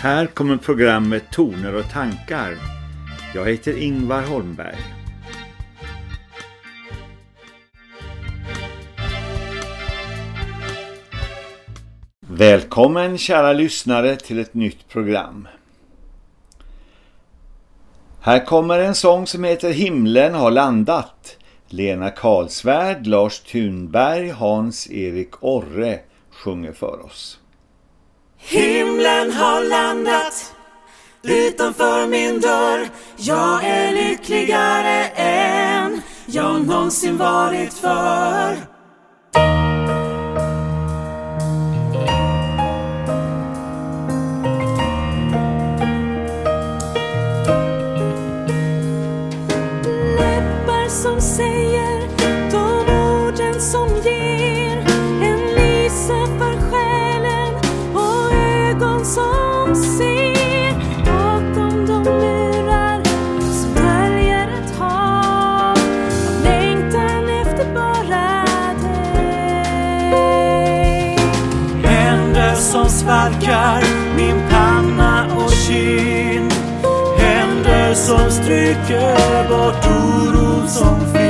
Här kommer programmet Toner och tankar. Jag heter Ingvar Holmberg. Välkommen kära lyssnare till ett nytt program. Här kommer en sång som heter Himlen har landat. Lena Karlsvärd, Lars Thunberg, Hans-Erik Orre sjunger för oss. Himlen har landat utanför min dörr. Jag är lyckligare än jag någonsin varit för. Som stryker bort oron som finns.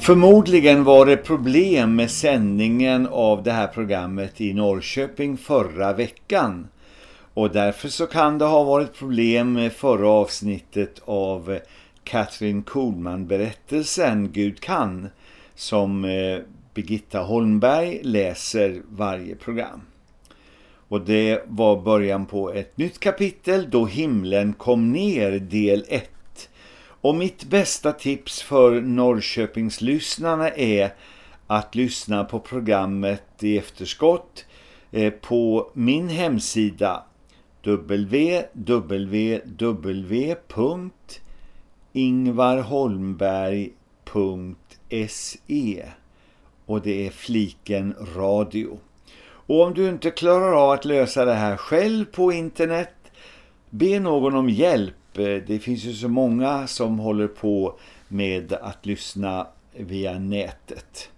Förmodligen var det problem med sändningen av det här programmet i Norrköping förra veckan. Och därför så kan det ha varit problem med förra avsnittet av Katrin Kohlman-berättelsen Gud kan som eh, Birgitta Holmberg läser varje program. Och det var början på ett nytt kapitel då himlen kom ner del 1. Och mitt bästa tips för Norrköpingslyssnarna är att lyssna på programmet i efterskott eh, på min hemsida www.ingvarholmberg.se och det är fliken radio. Och om du inte klarar av att lösa det här själv på internet, be någon om hjälp. Eh, det finns ju så många som håller på med att lyssna via nätet.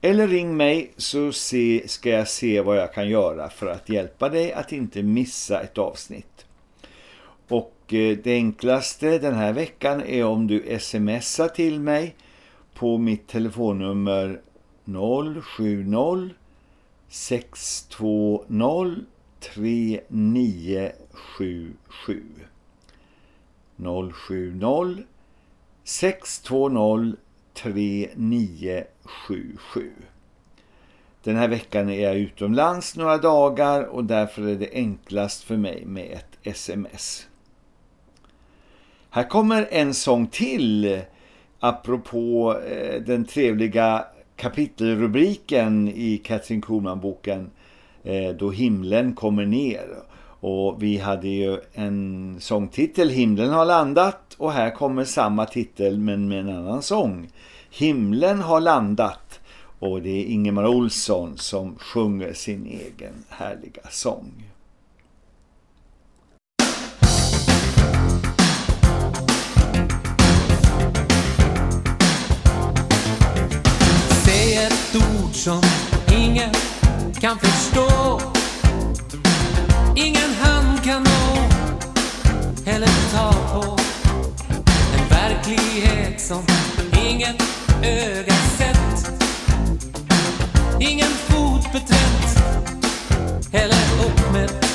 Eller ring mig så se, ska jag se vad jag kan göra för att hjälpa dig att inte missa ett avsnitt. Och eh, det enklaste den här veckan är om du smsar till mig på mitt telefonnummer 070 620 3977 070 620 3977 Den här veckan är jag utomlands några dagar och därför är det enklast för mig med ett sms. Här kommer en sång till apropå eh, den trevliga kapitelrubriken i Katrin Kuhlman-boken eh, Då himlen kommer ner. Och vi hade ju en sångtitel, Himlen har landat, och här kommer samma titel men med en annan sång. Himlen har landat och det är Ingemar Olsson som sjunger sin egen härliga sång. Säg ett ord som ingen kan förstå Ingen hand kan nå eller ta på En verklighet som inget öga sett. Ingen fot beträtt eller uppmätt.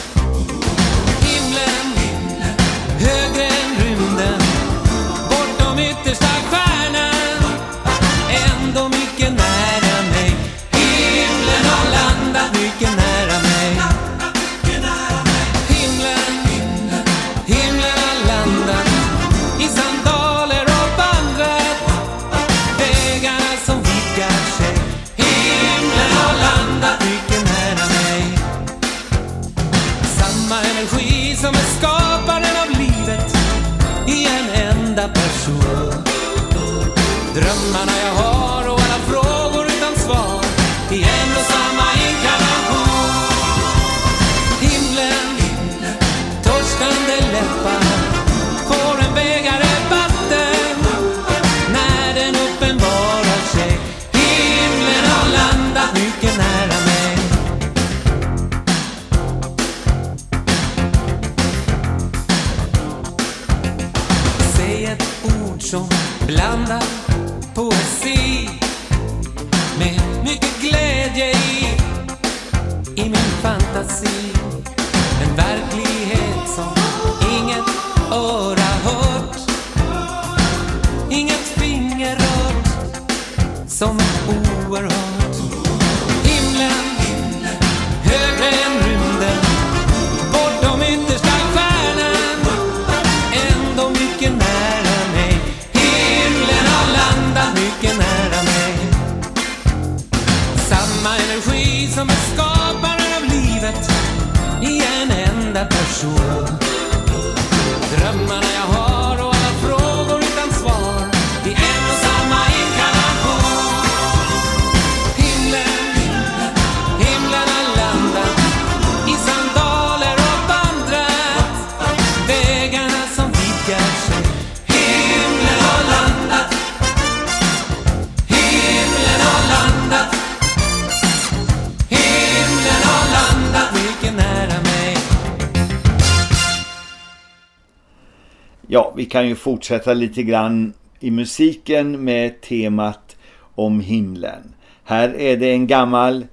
Kan ju fortsätta lite grann i musiken med temat om himlen. Här är det en gammal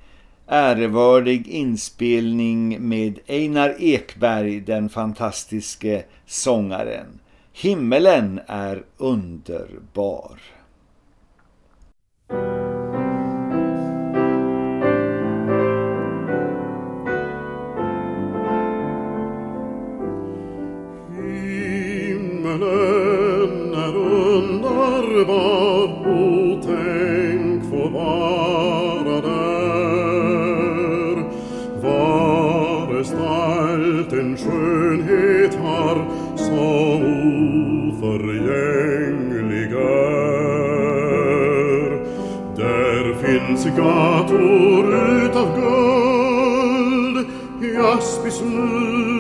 ärevördig inspelning med Einar Ekberg, den fantastiske sångaren. Himmelen är underbar. Himmelen är underbar o tänk få vara där. Varest allt en skönhet har så oförgänglig är Där finns gator utav guld, jaspismur,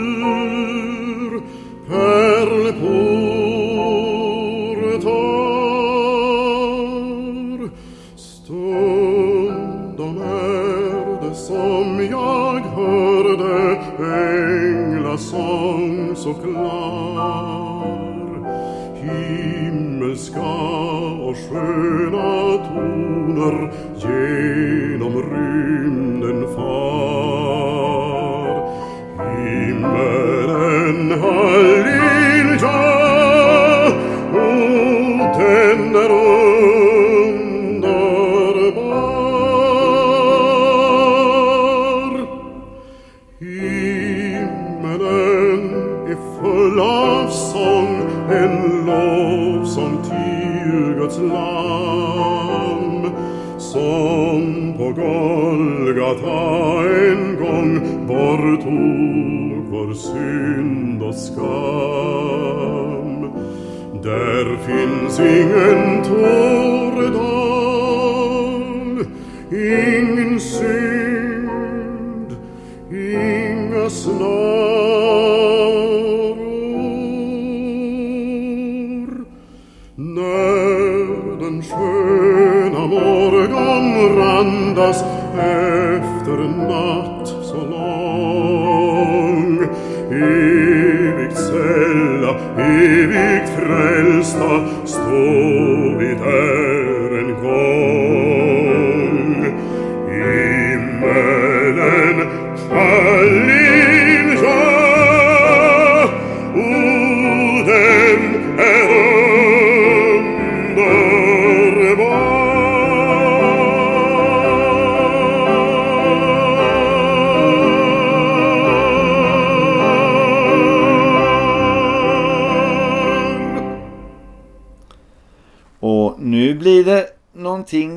tuner synd och skam. Där finns ingen tåredal, ingen synd, inga snaror. När den sköna morgon randas efter natt så lång evigt frälsta stå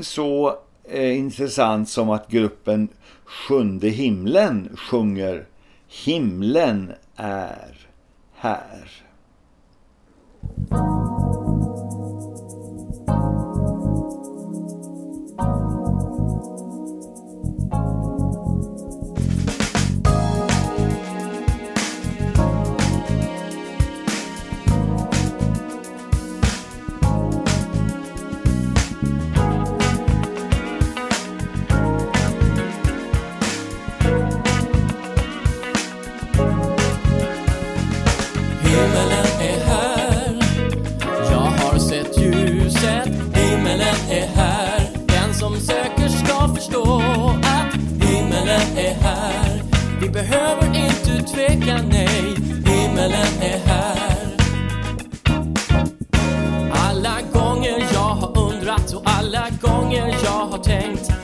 så eh, intressant som att gruppen Sjunde himlen sjunger Himlen är här. Behöver inte tveka, nej Himmelen är här. Alla gånger jag har undrat och alla gånger jag har tänkt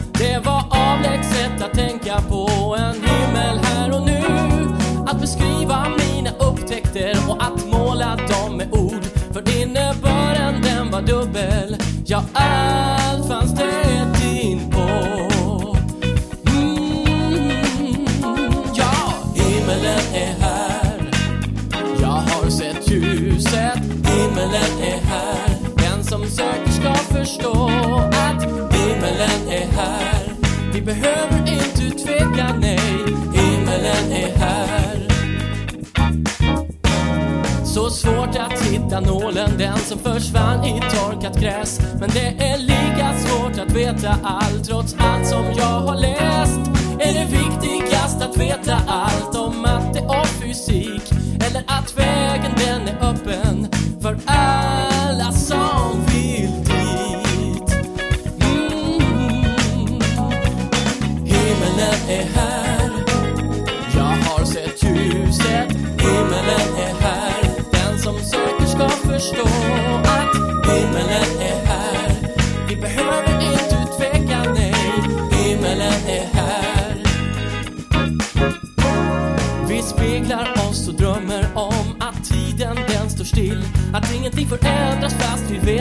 nålen, den som försvann i torkat gräs. Men det är lika svårt att veta allt trots allt som jag har läst. Är det viktigast att veta allt?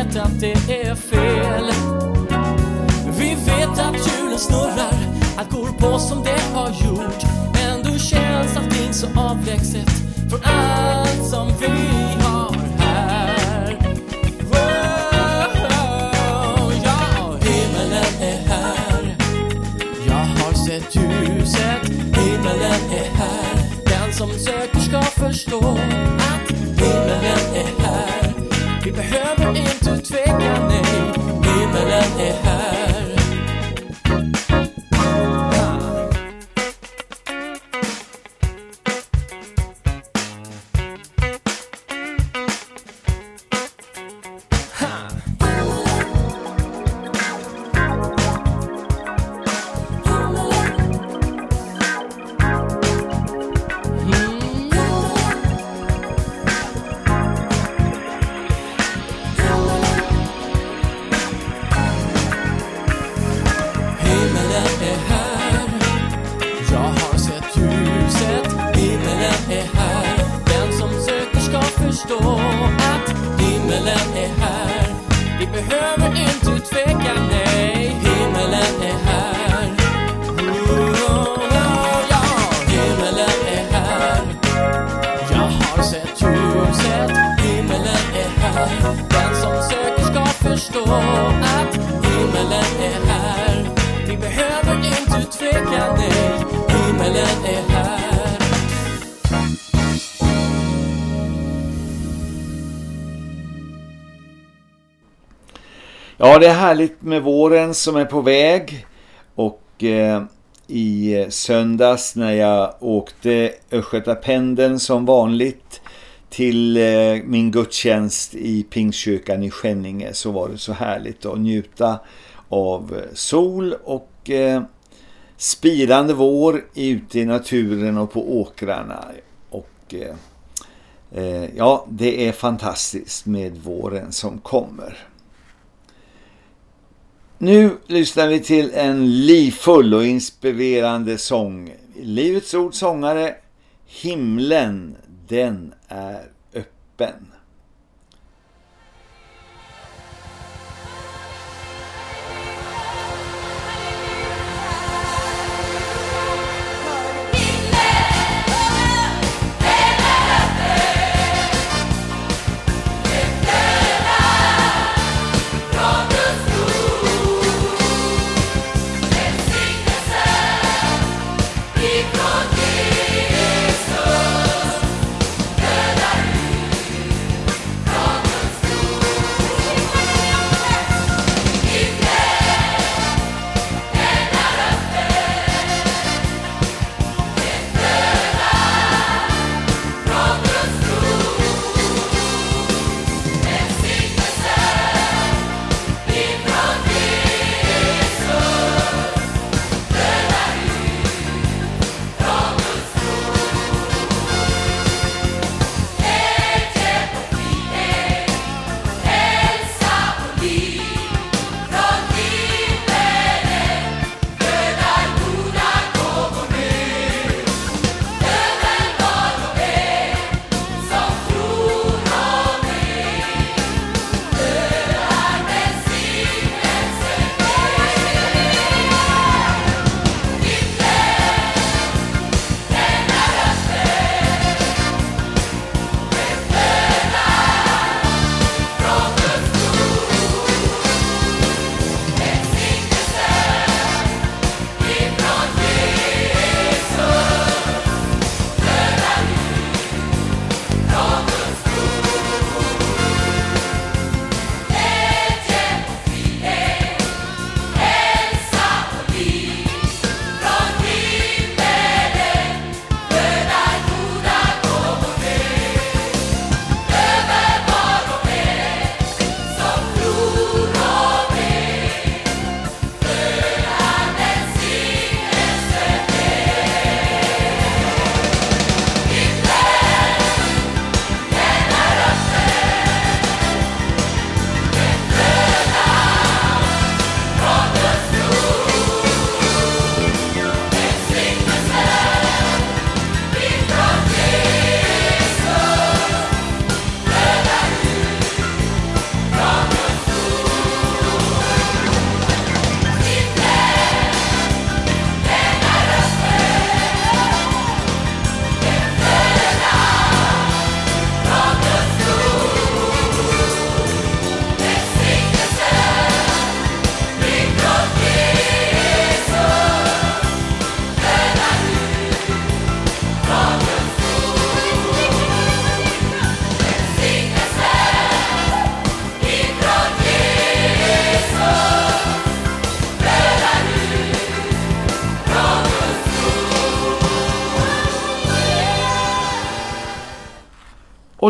Vet att det är fel. Vi vet att hjulen snurrar, allt går på som det har gjort. Ändå känns allting så avlägset från allt som vi har här. Wow, Ja, himmelen är här. Jag har sett ljuset, himmelen är här. Den som söker ska förstå. Det är härligt med våren som är på väg och eh, i söndags när jag åkte Östgötapendeln som vanligt till eh, min gudstjänst i Pingstkyrkan i Skänninge så var det så härligt att njuta av eh, sol och eh, spirande vår ute i naturen och på åkrarna och eh, eh ja, det är fantastiskt med våren som kommer. Nu lyssnar vi till en livfull och inspirerande sång. Livets ord sångare, himlen, den är öppen.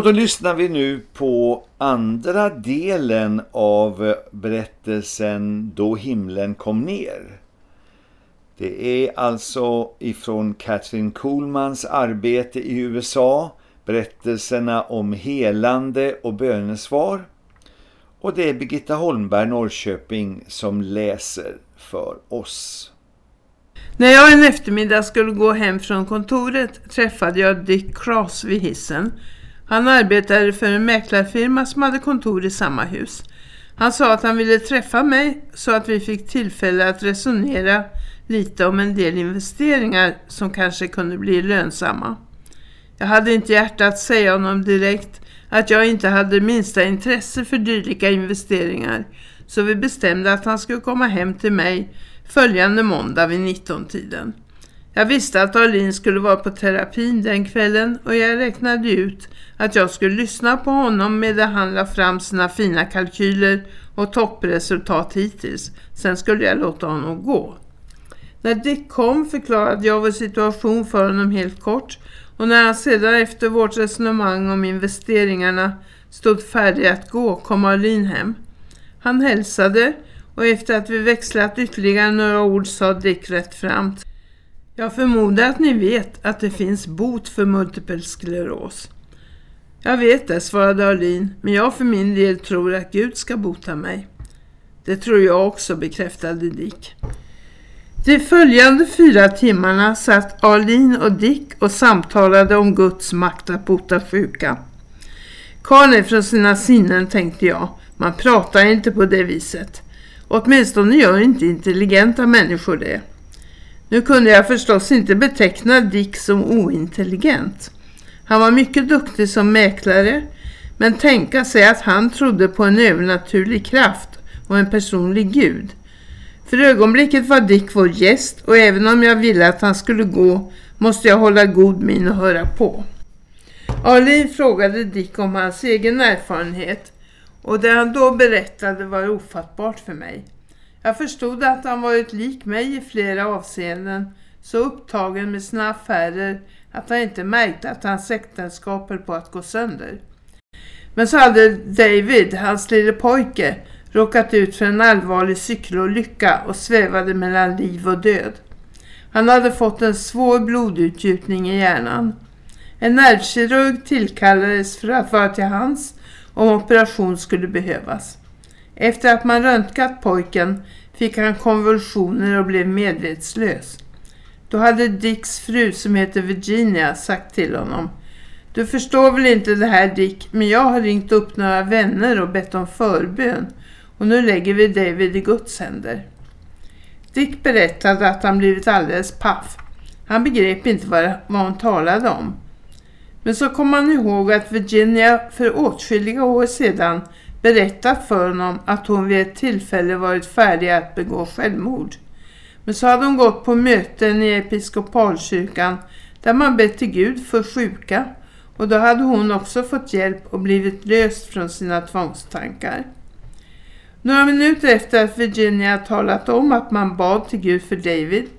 Och då lyssnar vi nu på andra delen av berättelsen Då himlen kom ner. Det är alltså ifrån Catherine Kuhlmans arbete i USA, berättelserna om helande och bönesvar. Och det är Birgitta Holmberg Norrköping som läser för oss. När jag en eftermiddag skulle gå hem från kontoret träffade jag Dick Cross vid hissen- han arbetade för en mäklarfirma som hade kontor i samma hus. Han sa att han ville träffa mig så att vi fick tillfälle att resonera lite om en del investeringar som kanske kunde bli lönsamma. Jag hade inte hjärta att säga honom direkt att jag inte hade minsta intresse för dylika investeringar så vi bestämde att han skulle komma hem till mig följande måndag vid 19-tiden. Jag visste att Arlin skulle vara på terapin den kvällen och jag räknade ut att jag skulle lyssna på honom medan han la fram sina fina kalkyler och toppresultat hittills. Sen skulle jag låta honom gå. När Dick kom förklarade jag vår situation för honom helt kort och när han sedan efter vårt resonemang om investeringarna stod färdig att gå kom Arlin hem. Han hälsade och efter att vi växlat ytterligare några ord sa Dick rätt framt. Jag förmodar att ni vet att det finns bot för multipel skleros. Jag vet det, svarade Arlin, men jag för min del tror att Gud ska bota mig. Det tror jag också, bekräftade Dick. De följande fyra timmarna satt Arlin och Dick och samtalade om Guds makt att bota sjuka. Karl är från sina sinnen, tänkte jag. Man pratar inte på det viset. Åtminstone gör inte intelligenta människor det. Nu kunde jag förstås inte beteckna Dick som ointelligent. Han var mycket duktig som mäklare, men tänka sig att han trodde på en övernaturlig kraft och en personlig gud. För ögonblicket var Dick vår gäst och även om jag ville att han skulle gå måste jag hålla god min och höra på. Arlene frågade Dick om hans egen erfarenhet och det han då berättade var ofattbart för mig. Jag förstod att han varit lik mig i flera avseenden, så upptagen med sina affärer att han inte märkte att hans äktenskap höll på att gå sönder. Men så hade David, hans lille pojke, råkat ut för en allvarlig cykelolycka och svävade mellan liv och död. Han hade fått en svår blodutgjutning i hjärnan. En nervkirurg tillkallades för att vara till hands om operation skulle behövas. Efter att man röntgat pojken fick han konvulsioner och blev medvetslös. Då hade Dicks fru som heter Virginia sagt till honom Du förstår väl inte det här Dick, men jag har ringt upp några vänner och bett om förbön och nu lägger vi David i Guds händer. Dick berättade att han blivit alldeles paff. Han begrep inte vad, vad hon talade om. Men så kom han ihåg att Virginia för åtskilliga år sedan berättat för honom att hon vid ett tillfälle varit färdig att begå självmord. Men så hade hon gått på möten i episkopalkyrkan där man bett till Gud för sjuka och då hade hon också fått hjälp och blivit löst från sina tvångstankar. Några minuter efter att Virginia talat om att man bad till Gud för David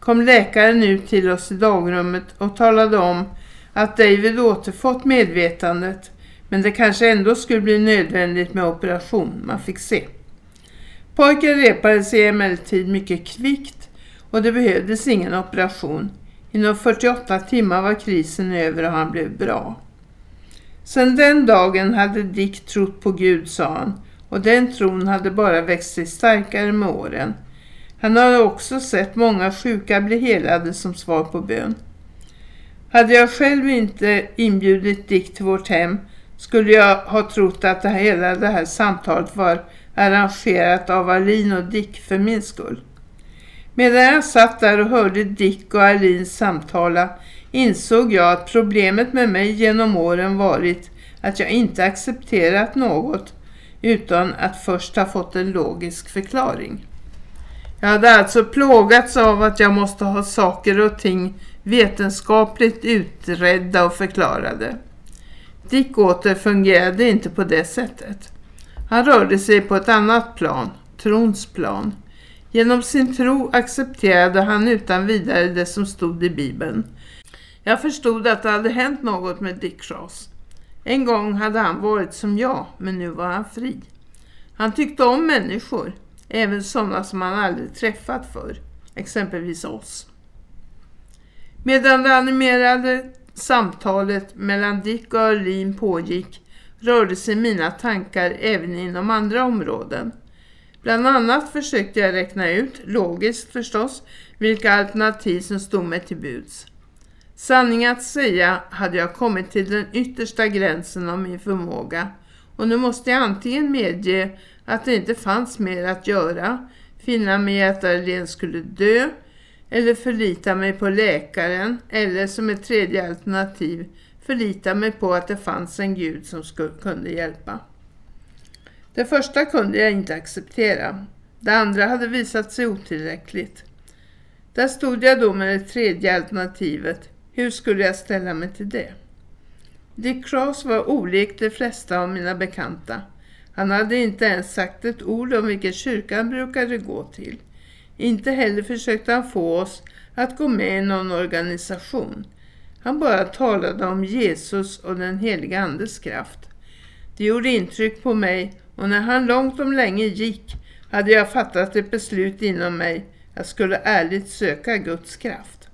kom läkaren ut till oss i dagrummet och talade om att David återfått medvetandet men det kanske ändå skulle bli nödvändigt med operation, man fick se. Pojken repade sig emellertid mycket kvickt och det behövdes ingen operation. Inom 48 timmar var krisen över och han blev bra. Sedan den dagen hade Dick trott på Gud, sa han, och den tron hade bara växt sig starkare med åren. Han hade också sett många sjuka bli helade som svar på bön. Hade jag själv inte inbjudit Dick till vårt hem skulle jag ha trott att det här, hela det här samtalet var arrangerat av Alin och Dick för min skull. Medan jag satt där och hörde Dick och Alin samtala insåg jag att problemet med mig genom åren varit att jag inte accepterat något utan att först ha fått en logisk förklaring. Jag hade alltså plågats av att jag måste ha saker och ting vetenskapligt utredda och förklarade. Dick åter fungerade inte på det sättet. Han rörde sig på ett annat plan, trons plan. Genom sin tro accepterade han utan vidare det som stod i Bibeln. Jag förstod att det hade hänt något med Dick Ross. En gång hade han varit som jag, men nu var han fri. Han tyckte om människor, även sådana som han aldrig träffat förr, exempelvis oss. Medan det animerade samtalet mellan Dick och Örlin pågick rörde sig mina tankar även inom andra områden. Bland annat försökte jag räkna ut, logiskt förstås, vilka alternativ som stod mig till buds. Sanning att säga hade jag kommit till den yttersta gränsen av min förmåga och nu måste jag antingen medge att det inte fanns mer att göra, finna mig i att Arlén skulle dö eller förlita mig på läkaren eller som ett tredje alternativ förlita mig på att det fanns en gud som skulle, kunde hjälpa. Det första kunde jag inte acceptera. Det andra hade visat sig otillräckligt. Där stod jag då med det tredje alternativet. Hur skulle jag ställa mig till det? Dick Cross var olik de flesta av mina bekanta. Han hade inte ens sagt ett ord om vilken kyrka han brukade gå till. Inte heller försökte han få oss att gå med i någon organisation. Han bara talade om Jesus och den heliga andes kraft. Det gjorde intryck på mig och när han långt om länge gick hade jag fattat ett beslut inom mig. Jag skulle ärligt söka Guds kraft.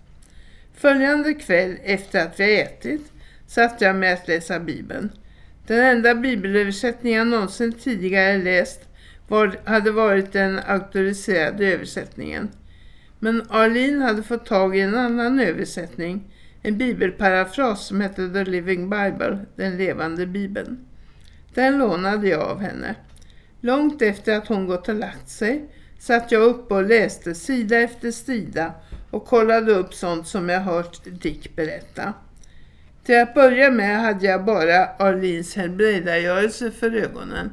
Följande kväll efter att vi ätit satt jag med att läsa Bibeln. Den enda bibelöversättning jag någonsin tidigare läst var, hade varit den auktoriserade översättningen. Men Arlene hade fått tag i en annan översättning, en bibelparafras som hette The Living Bible, den levande bibeln. Den lånade jag av henne. Långt efter att hon gått och lagt sig satt jag upp och läste sida efter sida och kollade upp sånt som jag hört Dick berätta. Till att börja med hade jag bara Arlins helbrägdagörelse för ögonen.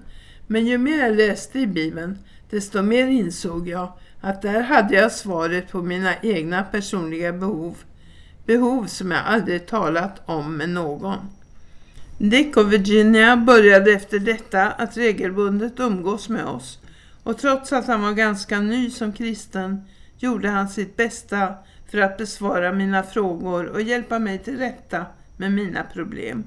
Men ju mer jag läste i Bibeln, desto mer insåg jag att där hade jag svaret på mina egna personliga behov. Behov som jag aldrig talat om med någon. Dick och Virginia började efter detta att regelbundet umgås med oss. Och trots att han var ganska ny som kristen gjorde han sitt bästa för att besvara mina frågor och hjälpa mig till rätta med mina problem.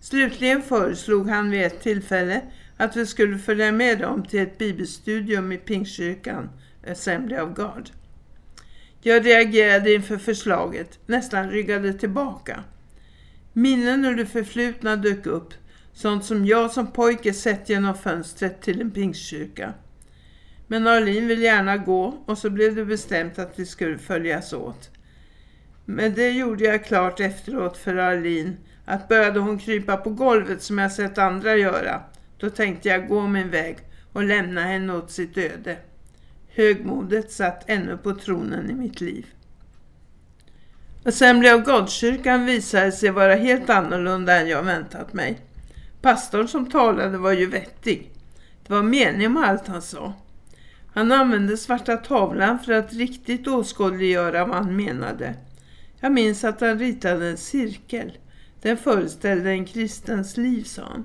Slutligen föreslog han vid ett tillfälle att vi skulle följa med dem till ett bibelstudium i Pingstkyrkan, Assembly of God. Jag reagerade inför förslaget, nästan ryggade tillbaka. Minnen ur det förflutna dök upp, sånt som jag som pojke sett genom fönstret till en pingstkyrka. Men Arlin vill gärna gå och så blev det bestämt att vi skulle följas åt. Men det gjorde jag klart efteråt för Arlin, att började hon krypa på golvet som jag sett andra göra, då tänkte jag gå min väg och lämna henne åt sitt öde. Högmodet satt ännu på tronen i mitt liv. Assembly of God-kyrkan visade sig vara helt annorlunda än jag väntat mig. Pastorn som talade var ju vettig. Det var mening med allt han sa. Han använde svarta tavlan för att riktigt åskådliggöra vad han menade. Jag minns att han ritade en cirkel. Den föreställde en kristens liv, sa han.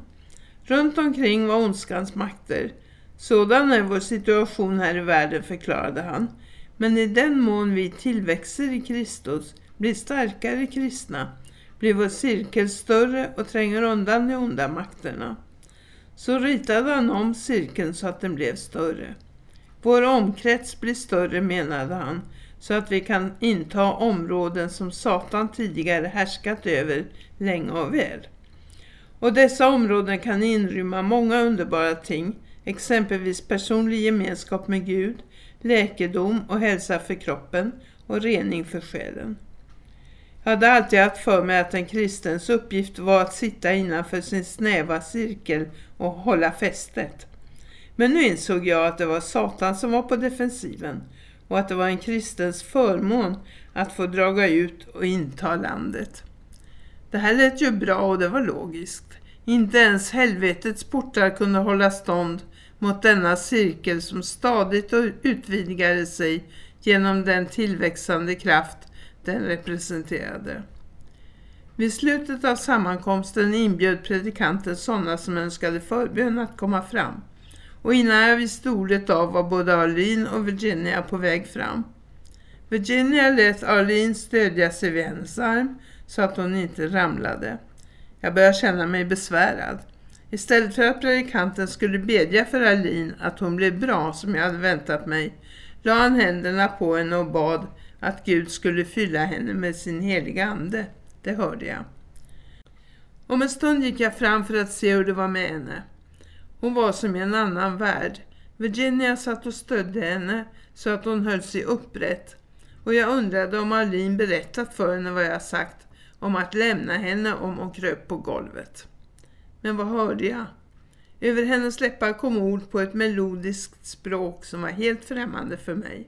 Runt omkring var ondskans makter. Sådan är vår situation här i världen, förklarade han. Men i den mån vi tillväxer i Kristus, blir starkare kristna, blir vår cirkel större och tränger undan de onda makterna. Så ritade han om cirkeln så att den blev större. Vår omkrets blir större, menade han, så att vi kan inta områden som Satan tidigare härskat över länge och väl. Och dessa områden kan inrymma många underbara ting, exempelvis personlig gemenskap med Gud, läkedom och hälsa för kroppen och rening för själen. Jag hade alltid haft för mig att en kristens uppgift var att sitta innanför sin snäva cirkel och hålla fästet. Men nu insåg jag att det var Satan som var på defensiven och att det var en kristens förmån att få draga ut och inta landet. Det här lät ju bra och det var logiskt. Inte ens helvetets portar kunde hålla stånd mot denna cirkel som stadigt utvidgade sig genom den tillväxande kraft den representerade. Vid slutet av sammankomsten inbjöd predikanten sådana som önskade förbön att komma fram. Och innan jag visste ordet av var både Arlene och Virginia på väg fram. Virginia lät Arlene stödja sig vid hennes arm så att hon inte ramlade. Jag började känna mig besvärad. Istället för att predikanten skulle bedja för Alin att hon blev bra som jag hade väntat mig, la han händerna på henne och bad att Gud skulle fylla henne med sin heliga ande. Det hörde jag. Om en stund gick jag fram för att se hur det var med henne. Hon var som i en annan värld. Virginia satt och stödde henne så att hon höll sig upprätt. Och jag undrade om Arlene berättat för henne vad jag sagt om att lämna henne om hon kröp på golvet. Men vad hörde jag? Över hennes läppar kom ord på ett melodiskt språk som var helt främmande för mig.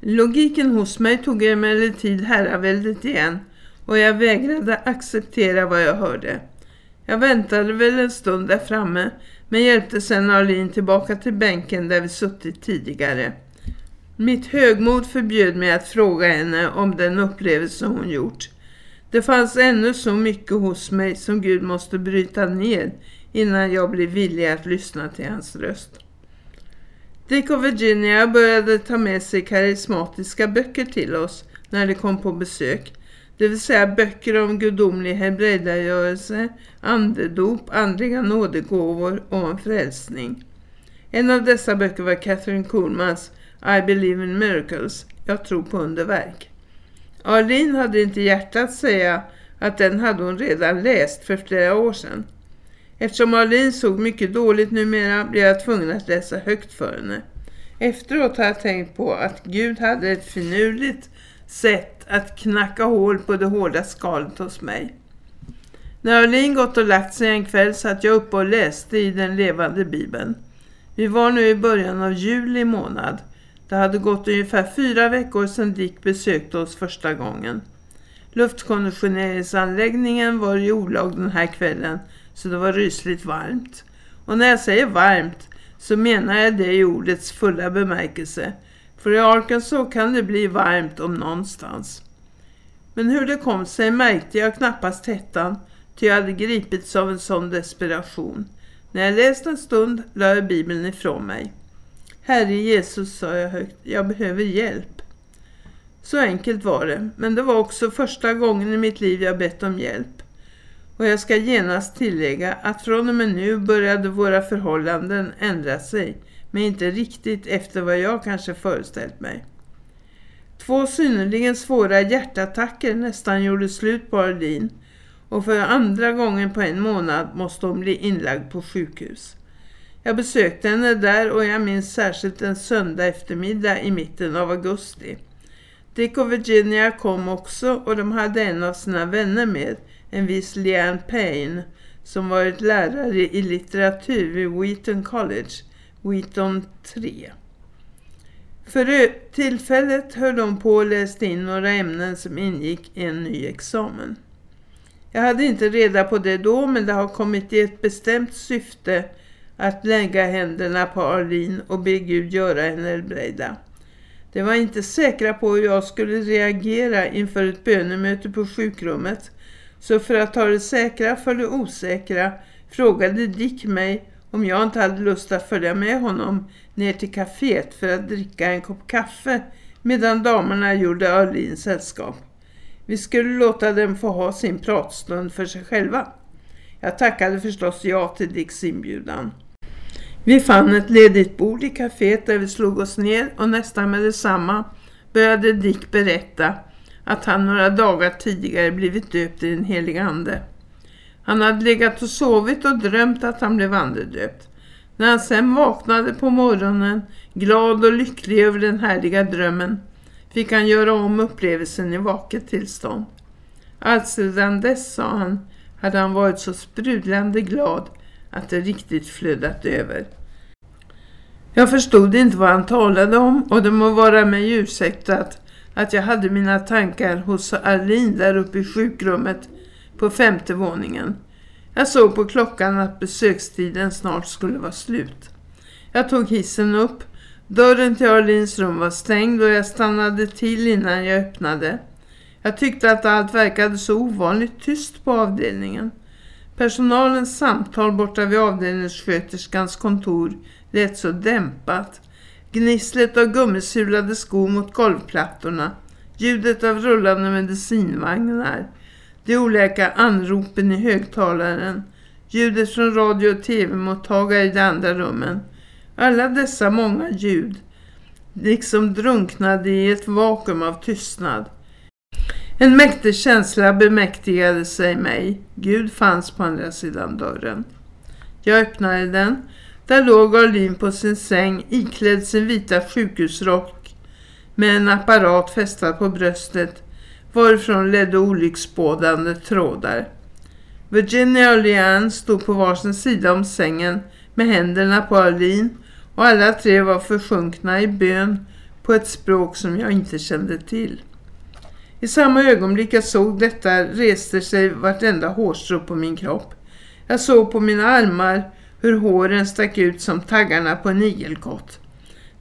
Logiken hos mig tog emellertid herraväldet igen och jag vägrade acceptera vad jag hörde. Jag väntade väl en stund där framme men hjälpte sedan Arlin tillbaka till bänken där vi suttit tidigare. Mitt högmod förbjöd mig att fråga henne om den upplevelse hon gjort. Det fanns ännu så mycket hos mig som Gud måste bryta ner innan jag blev villig att lyssna till hans röst. Dick och Virginia började ta med sig karismatiska böcker till oss när de kom på besök. Det vill säga böcker om gudomlig hebreidagörelse, andedop, andliga nådegåvor och om frälsning. En av dessa böcker var Catherine Kuhlmans I Believe in Miracles, Jag tror på underverk. Arin hade inte hjärtat säga att den hade hon redan läst för flera år sedan. Eftersom Arin såg mycket dåligt numera blev jag tvungen att läsa högt för henne. Efteråt har jag tänkt på att Gud hade ett finurligt sätt att knacka hål på det hårda skalet hos mig. När Arin gått och lagt sig en kväll satt jag uppe och läste i den levande bibeln. Vi var nu i början av juli månad. Det hade gått ungefär fyra veckor sedan Dick besökte oss första gången. Luftkonditioneringsanläggningen var i olag den här kvällen så det var rysligt varmt. Och när jag säger varmt så menar jag det i ordets fulla bemärkelse. För i Arkansas kan det bli varmt om någonstans. Men hur det kom sig märkte jag knappast hettan till jag hade gripits av en sån desperation. När jag läst en stund lade jag Bibeln ifrån mig. Herre Jesus, sa jag högt, jag behöver hjälp. Så enkelt var det, men det var också första gången i mitt liv jag bett om hjälp. Och jag ska genast tillägga att från och med nu började våra förhållanden ändra sig, men inte riktigt efter vad jag kanske föreställt mig. Två synnerligen svåra hjärtattacker nästan gjorde slut på Arlin och för andra gången på en månad måste hon bli inlagd på sjukhus. Jag besökte henne där och jag minns särskilt en söndag eftermiddag i mitten av augusti. Dick och Virginia kom också och de hade en av sina vänner med, en viss Leanne Payne, som varit lärare i litteratur vid Wheaton College, Wheaton 3. För tillfället höll de på och läste in några ämnen som ingick i en ny examen. Jag hade inte reda på det då men det har kommit i ett bestämt syfte att lägga händerna på Arlin och be Gud göra henne helbrejda. De var inte säkra på hur jag skulle reagera inför ett bönemöte på sjukrummet. Så för att ta det säkra för det osäkra frågade Dick mig om jag inte hade lust att följa med honom ner till kaféet för att dricka en kopp kaffe medan damerna gjorde Arlene sällskap. Vi skulle låta dem få ha sin pratstund för sig själva. Jag tackade förstås ja till Dicks inbjudan. Vi fann ett ledigt bord i kaféet där vi slog oss ner och nästan med detsamma började Dick berätta att han några dagar tidigare blivit döpt i den heliga ande. Han hade legat och sovit och drömt att han blev andedöpt. När han sen vaknade på morgonen, glad och lycklig över den härliga drömmen, fick han göra om upplevelsen i vaket tillstånd. Allt sedan dess, sa han, hade han varit så sprudlande glad att det riktigt flödat över. Jag förstod inte vad han talade om och det må vara mig ursäktat att jag hade mina tankar hos Arlin där uppe i sjukrummet på femte våningen. Jag såg på klockan att besökstiden snart skulle vara slut. Jag tog hissen upp. Dörren till Arlins rum var stängd och jag stannade till innan jag öppnade. Jag tyckte att allt verkade så ovanligt tyst på avdelningen. Personalens samtal borta vid avdelningssköterskans kontor lät så dämpat. Gnisslet av gummisulade skor mot golvplattorna. Ljudet av rullande medicinvagnar. De olika anropen i högtalaren. Ljudet från radio- och tv-mottagare i de andra rummen. Alla dessa många ljud liksom drunknade i ett vakuum av tystnad. En mäktig känsla bemäktigade sig mig. Gud fanns på andra sidan dörren. Jag öppnade den. Där låg Arlin på sin säng iklädd sin vita sjukhusrock med en apparat fästad på bröstet varifrån ledde olycksbådande trådar. Virginia och Leanne stod på varsin sida om sängen med händerna på Arlin och alla tre var försjunkna i bön på ett språk som jag inte kände till. I samma ögonblick jag såg detta reste sig vartenda hårstrå på min kropp. Jag såg på mina armar hur håren stack ut som taggarna på en igelkott.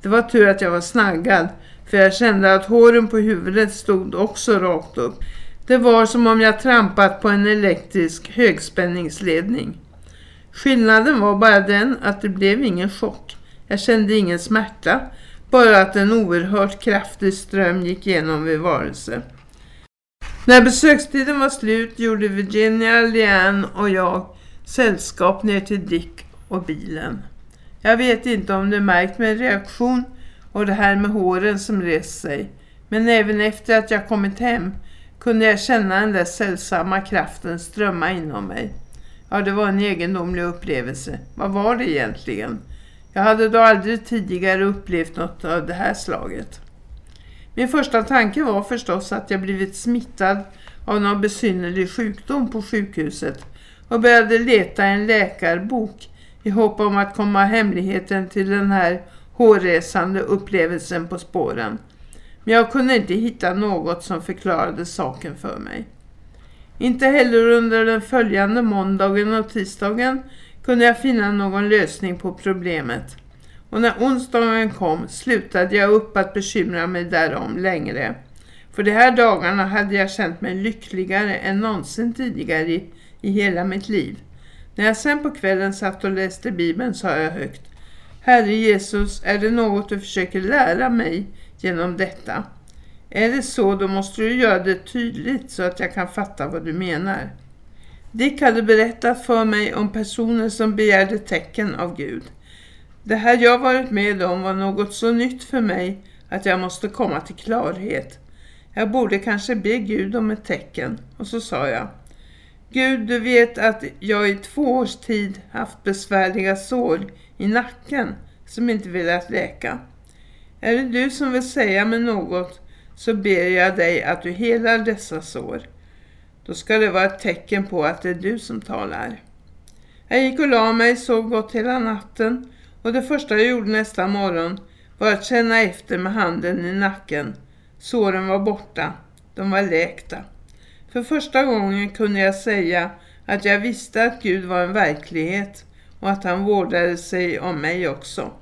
Det var tur att jag var snaggad för jag kände att håren på huvudet stod också rakt upp. Det var som om jag trampat på en elektrisk högspänningsledning. Skillnaden var bara den att det blev ingen chock. Jag kände ingen smärta, bara att en oerhört kraftig ström gick igenom vid varelse. När besökstiden var slut gjorde Virginia, Leanne och jag sällskap ner till Dick och bilen. Jag vet inte om du märkt min reaktion och det här med håren som rest sig. Men även efter att jag kommit hem kunde jag känna den där sällsamma kraften strömma inom mig. Ja, det var en egendomlig upplevelse. Vad var det egentligen? Jag hade då aldrig tidigare upplevt något av det här slaget. Min första tanke var förstås att jag blivit smittad av någon besynnerlig sjukdom på sjukhuset och började leta en läkarbok i hopp om att komma hemligheten till den här hårresande upplevelsen på spåren. Men jag kunde inte hitta något som förklarade saken för mig. Inte heller under den följande måndagen och tisdagen kunde jag finna någon lösning på problemet. Och när onsdagen kom slutade jag upp att bekymra mig därom längre. För de här dagarna hade jag känt mig lyckligare än någonsin tidigare i, i hela mitt liv. När jag sen på kvällen satt och läste Bibeln sa jag högt. Herre Jesus, är det något du försöker lära mig genom detta? Är det så, då måste du göra det tydligt så att jag kan fatta vad du menar. Dick hade berättat för mig om personer som begärde tecken av Gud. Det här jag varit med om var något så nytt för mig att jag måste komma till klarhet. Jag borde kanske be Gud om ett tecken. Och så sa jag. Gud, du vet att jag i två års tid haft besvärliga sår i nacken som inte velat läka. Är det du som vill säga mig något så ber jag dig att du helar dessa sår. Då ska det vara ett tecken på att det är du som talar. Jag gick och la mig, sov gott hela natten och det första jag gjorde nästa morgon var att känna efter med handen i nacken. Såren var borta, de var läkta. För första gången kunde jag säga att jag visste att Gud var en verklighet och att han vårdade sig om mig också.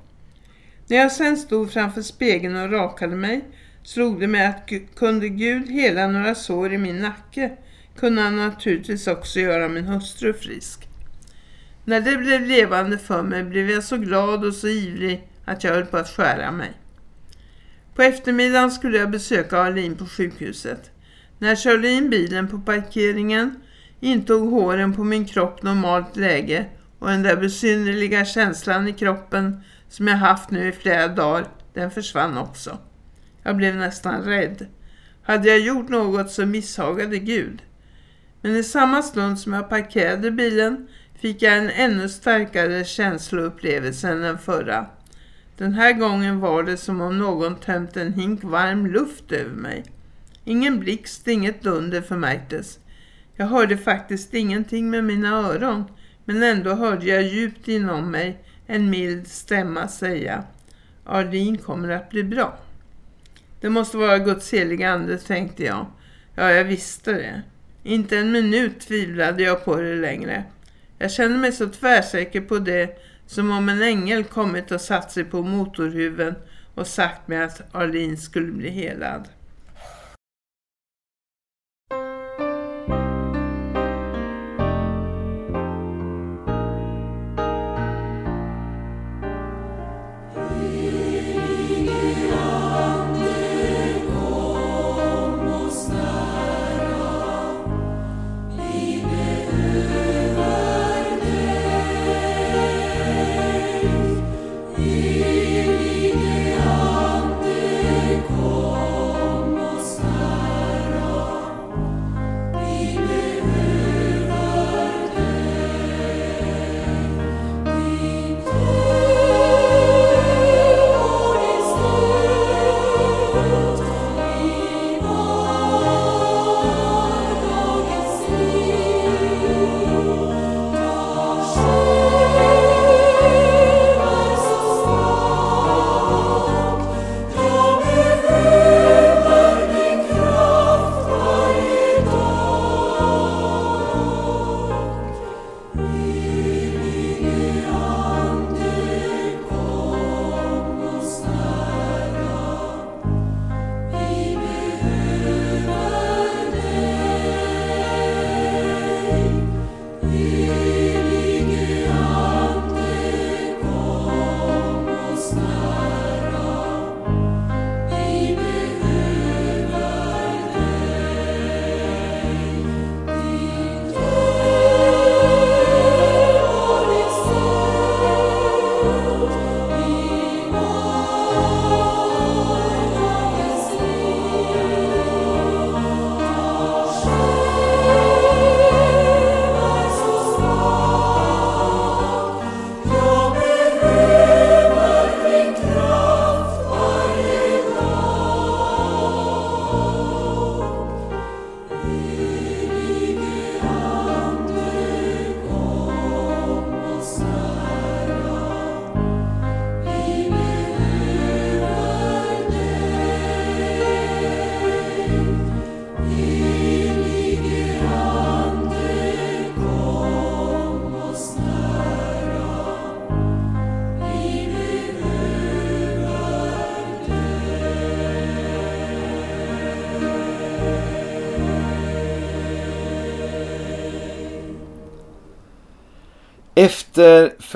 När jag sen stod framför spegeln och rakade mig slog det mig att kunde Gud hela några sår i min nacke kunde han naturligtvis också göra min hustru frisk. När det blev levande för mig blev jag så glad och så ivrig att jag höll på att skära mig. På eftermiddagen skulle jag besöka Arlin på sjukhuset. När jag körde in bilen på parkeringen intog håren på min kropp normalt läge och den där besynnerliga känslan i kroppen som jag haft nu i flera dagar, den försvann också. Jag blev nästan rädd. Hade jag gjort något så misshagade Gud? Men i samma stund som jag parkerade bilen fick jag en ännu starkare känsloupplevelse än den förra. Den här gången var det som om någon tömt en hink varm luft över mig. Ingen blixt, inget dunder förmärktes. Jag hörde faktiskt ingenting med mina öron, men ändå hörde jag djupt inom mig en mild stämma säga Ardin kommer att bli bra. Det måste vara Guds heliga ande, tänkte jag. Ja, jag visste det. Inte en minut tvivlade jag på det längre. Jag känner mig så tvärsäker på det som om en ängel kommit och satt sig på motorhuven och sagt mig att Arlin skulle bli helad.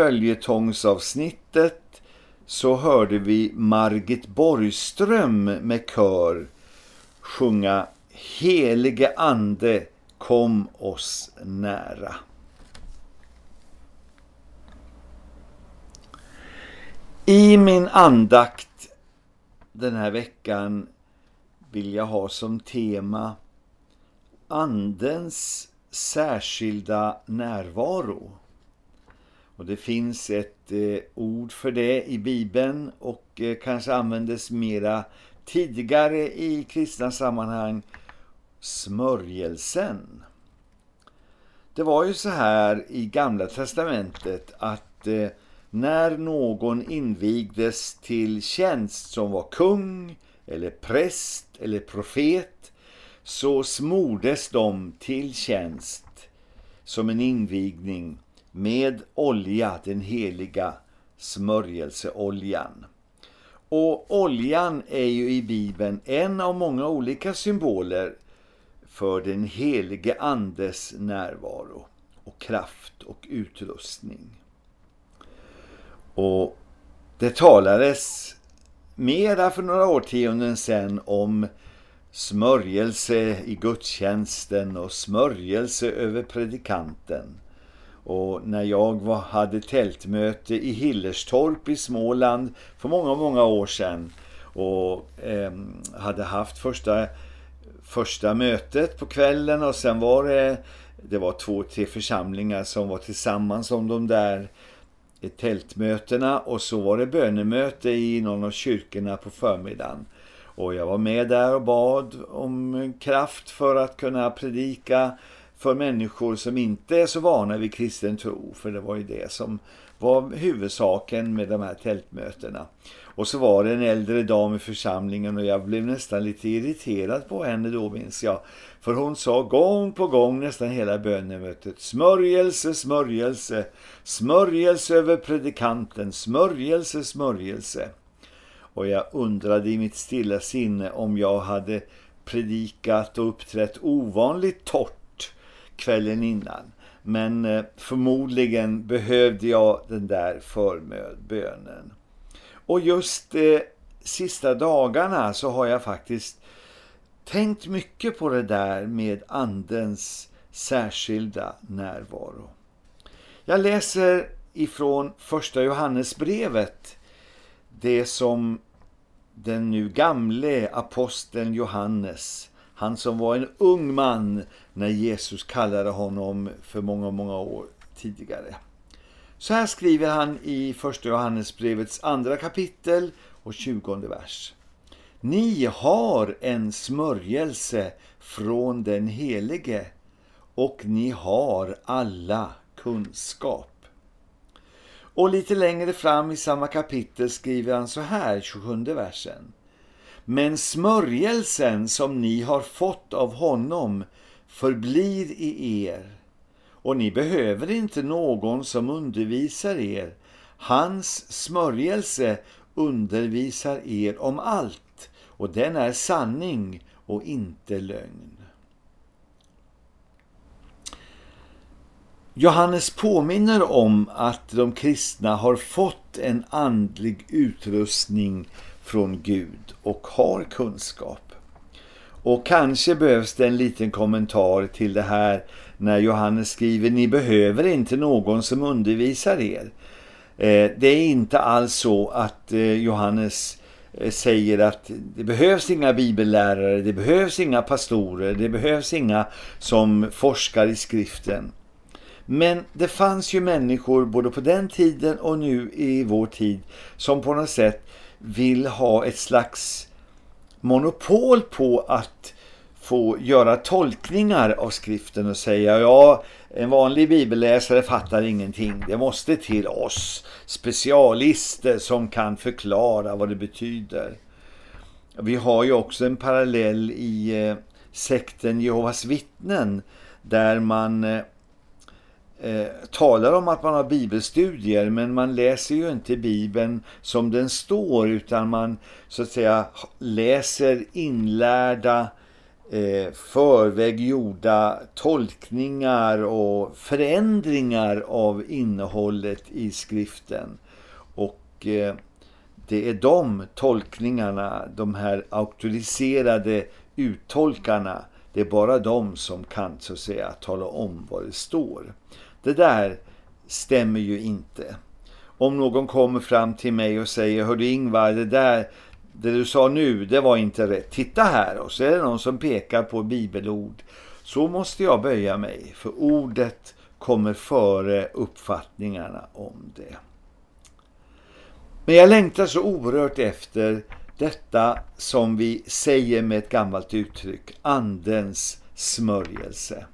Följetongsavsnittet så hörde vi Margit Borgström med kör sjunga Helige ande kom oss nära. I min andakt den här veckan vill jag ha som tema Andens särskilda närvaro. Och det finns ett eh, ord för det i Bibeln och eh, kanske användes mera tidigare i kristna sammanhang, smörjelsen. Det var ju så här i Gamla testamentet att eh, när någon invigdes till tjänst som var kung eller präst eller profet så smordes de till tjänst som en invigning med olja, den heliga smörjelseoljan. Och oljan är ju i Bibeln en av många olika symboler för den helige andes närvaro och kraft och utrustning. Och det talades mera för några årtionden sedan om smörjelse i gudstjänsten och smörjelse över predikanten. Och när jag var, hade tältmöte i Hillerstorp i Småland för många, många år sedan och eh, hade haft första, första mötet på kvällen och sen var det, det var två, tre församlingar som var tillsammans om de där tältmötena och så var det bönemöte i någon av kyrkorna på förmiddagen. Och jag var med där och bad om kraft för att kunna predika för människor som inte är så vana vid kristen tro. För det var ju det som var huvudsaken med de här tältmötena. Och så var det en äldre dam i församlingen och jag blev nästan lite irriterad på henne då minns jag. För hon sa gång på gång nästan hela bönemötet smörjelse, smörjelse, smörjelse över predikanten, smörjelse, smörjelse. Och jag undrade i mitt stilla sinne om jag hade predikat och uppträtt ovanligt torrt kvällen innan. Men eh, förmodligen behövde jag den där förmödbönen. Och just de sista dagarna så har jag faktiskt tänkt mycket på det där med andens särskilda närvaro. Jag läser ifrån första Johannesbrevet det som den nu gamle aposteln Johannes, han som var en ung man när Jesus kallade honom för många, många år tidigare. Så här skriver han i första Johannesbrevets andra kapitel och tjugonde vers. Ni har en smörjelse från den helige och ni har alla kunskap. Och lite längre fram i samma kapitel skriver han så här, 27 versen. Men smörjelsen som ni har fått av honom förblir i er och ni behöver inte någon som undervisar er. Hans smörjelse undervisar er om allt och den är sanning och inte lögn. Johannes påminner om att de kristna har fått en andlig utrustning från Gud och har kunskap. Och kanske behövs det en liten kommentar till det här när Johannes skriver ni behöver inte någon som undervisar er. Eh, det är inte alls så att eh, Johannes eh, säger att det behövs inga bibellärare, det behövs inga pastorer, det behövs inga som forskar i skriften. Men det fanns ju människor både på den tiden och nu i vår tid som på något sätt vill ha ett slags monopol på att få göra tolkningar av skriften och säga ja, en vanlig bibelläsare fattar ingenting. Det måste till oss specialister som kan förklara vad det betyder. Vi har ju också en parallell i eh, sekten Jehovas vittnen där man eh, eh, talar om att man har bibelstudier men man läser ju inte Bibeln som den står utan man så att säga läser inlärda eh, förväg gjorda tolkningar och förändringar av innehållet i skriften. Och eh, det är de tolkningarna, de här auktoriserade uttolkarna, det är bara de som kan så att säga tala om vad det står. Det där stämmer ju inte. Om någon kommer fram till mig och säger, hör du Ingvar, det där det du sa nu, det var inte rätt. Titta här och så är det någon som pekar på bibelord. Så måste jag böja mig, för ordet kommer före uppfattningarna om det. Men jag längtar så oerhört efter detta som vi säger med ett gammalt uttryck, andens smörjelse.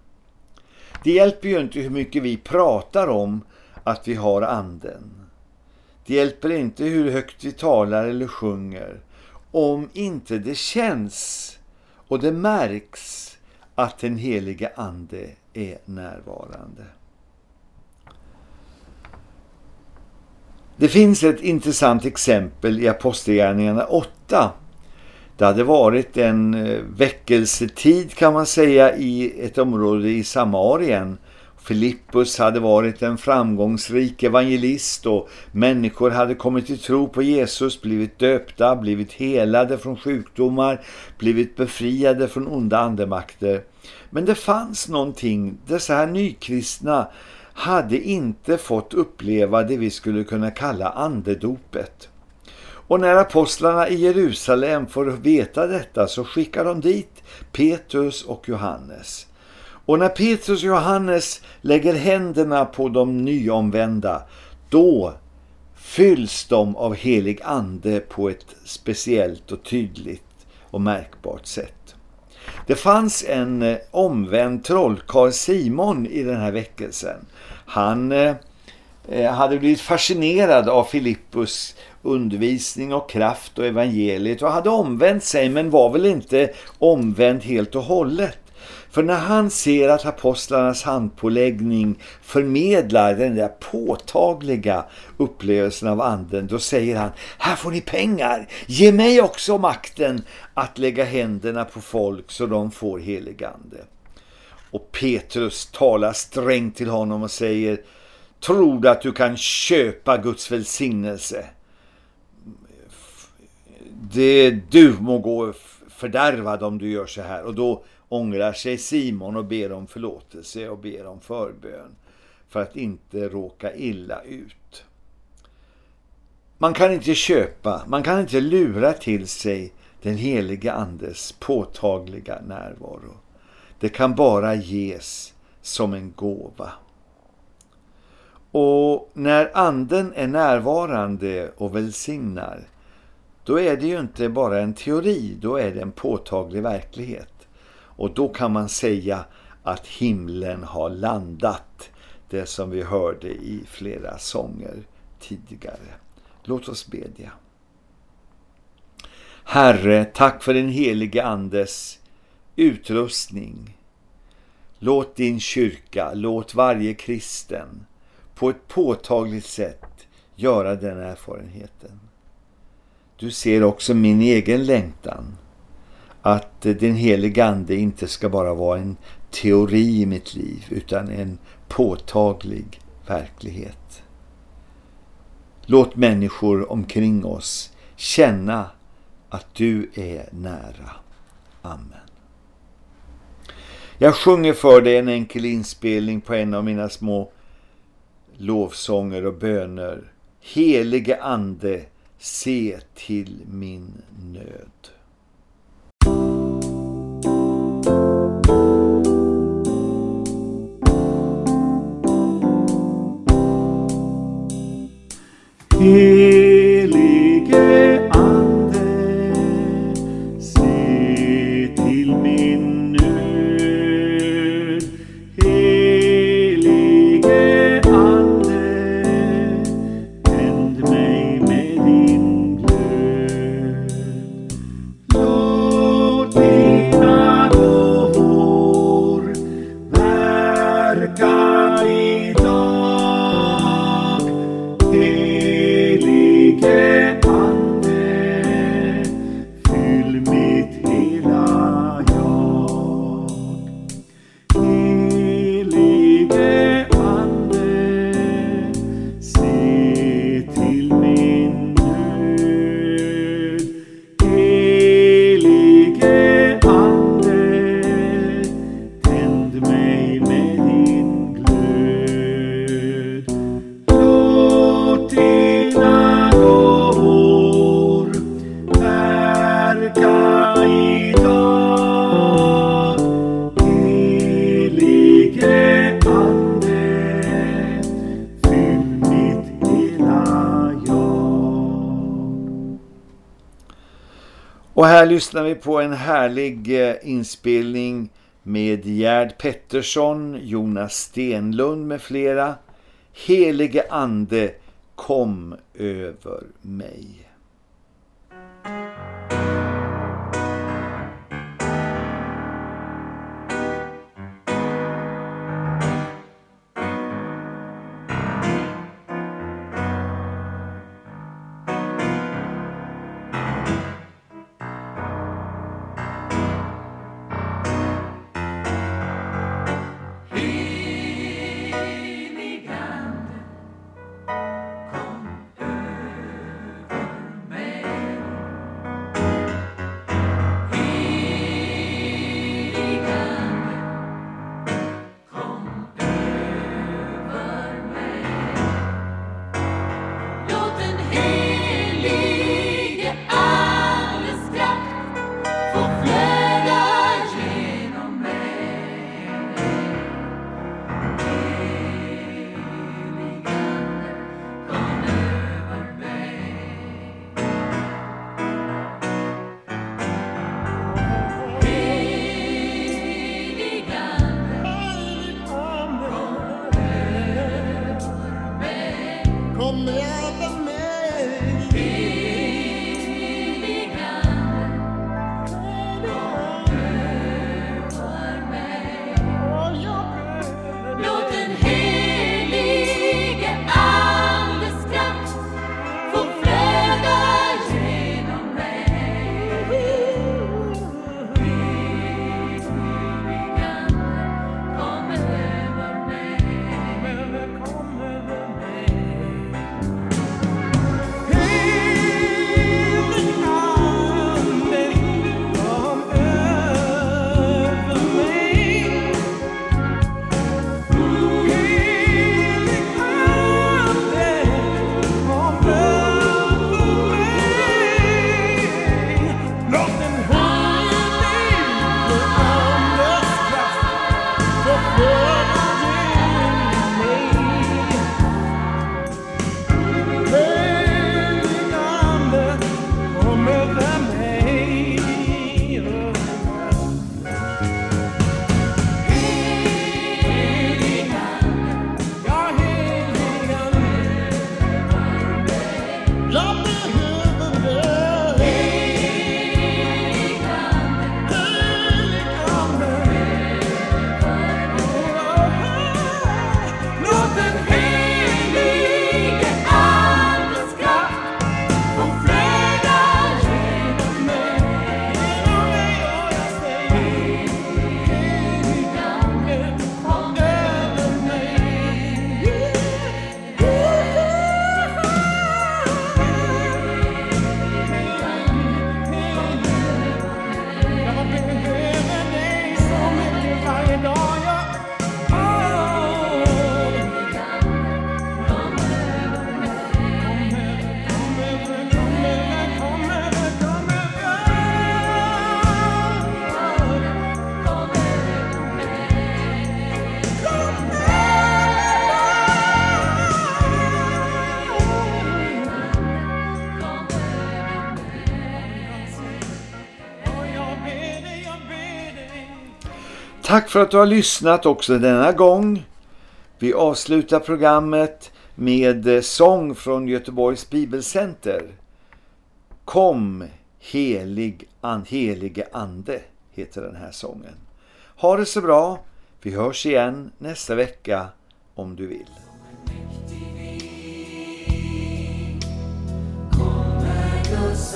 Det hjälper ju inte hur mycket vi pratar om att vi har anden. Det hjälper inte hur högt vi talar eller sjunger om inte det känns och det märks att den helige ande är närvarande. Det finns ett intressant exempel i Apostelgärningarna 8. Det hade varit en eh, väckelsetid kan man säga i ett område i Samarien Filippus hade varit en framgångsrik evangelist och människor hade kommit till tro på Jesus, blivit döpta, blivit helade från sjukdomar, blivit befriade från onda andemakter. Men det fanns någonting, dessa här nykristna hade inte fått uppleva det vi skulle kunna kalla andedopet. Och när apostlarna i Jerusalem får veta detta så skickar de dit Petrus och Johannes. Och när Petrus och Johannes lägger händerna på de nyomvända, då fylls de av helig ande på ett speciellt och tydligt och märkbart sätt. Det fanns en eh, omvänd trollkarl Simon i den här väckelsen. Han eh, eh, hade blivit fascinerad av Filippus undervisning och kraft och evangeliet och hade omvänt sig men var väl inte omvänd helt och hållet. För när han ser att apostlarnas handpåläggning förmedlar den där påtagliga upplevelsen av anden, då säger han, här får ni pengar, ge mig också makten att lägga händerna på folk så de får heligande. Och Petrus talar strängt till honom och säger, tror du att du kan köpa Guds välsignelse? Det du må gå fördärvad om du gör så här. Och då ångrar sig Simon och ber om förlåtelse och ber om förbön för att inte råka illa ut. Man kan inte köpa, man kan inte lura till sig den heliga andes påtagliga närvaro. Det kan bara ges som en gåva. Och när anden är närvarande och välsignar, då är det ju inte bara en teori, då är det en påtaglig verklighet. Och då kan man säga att himlen har landat. Det som vi hörde i flera sånger tidigare. Låt oss bedja. Herre, tack för den helige andes utrustning. Låt din kyrka, låt varje kristen på ett påtagligt sätt göra den erfarenheten. Du ser också min egen längtan att eh, din helige ande inte ska bara vara en teori i mitt liv utan en påtaglig verklighet. Låt människor omkring oss känna att du är nära. Amen. Jag sjunger för dig en enkel inspelning på en av mina små lovsånger och böner. Helige ande, se till min nöd. Lyssnar vi på en härlig eh, inspelning med Gerd Pettersson, Jonas Stenlund med flera. Helige ande, kom över mig. Tack för att du har lyssnat också denna gång. Vi avslutar programmet med eh, sång från Göteborgs bibelcenter. Kom helig an, helige ande heter den här sången. Ha det så bra. Vi hörs igen nästa vecka om du vill. Kommer Guds